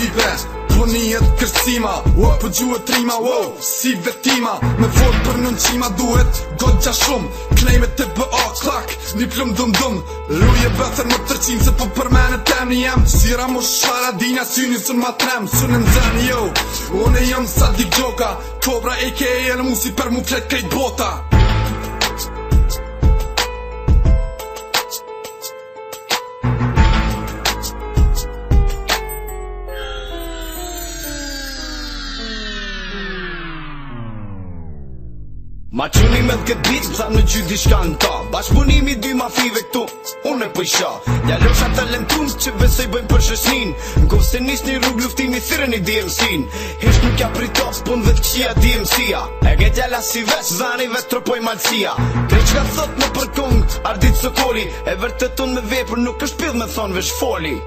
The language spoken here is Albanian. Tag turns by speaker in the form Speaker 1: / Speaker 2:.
Speaker 1: si best Po një jetë kërcima Ua po gjuë trima Ua wow, si vetima Me vojt për nënqima duhet Godë gja shumë klejme të bë o klak Një plëm dëmë dëmë Ruje vëthër më tërqim Se po për mene tem një jem Sira mu shara dina Sy një sun ma trem Sun në nëzën Jo Unë e jëmë sa gjoka Kobra a.k.a. në musi për mu flet kajt bota
Speaker 2: Ma qëni me të
Speaker 3: këtë bitë, sa në gjydi shka në ta Bashpunimi dy mafive këtu, unë e pëjsha Ja lësha talentun, që besoj bëjmë për shësnin Në kovë se nisë një rrug luftimi, thyrë një dmc in Hishë nuk ja pritof, së punë dhe të qia DMC-a E ke tjala si vesh, zani vetë tropoj malësia Dhe që ka thot në përkung, ardit së koli E vërtet unë me vepër, nuk është pjith me thonë vesh foli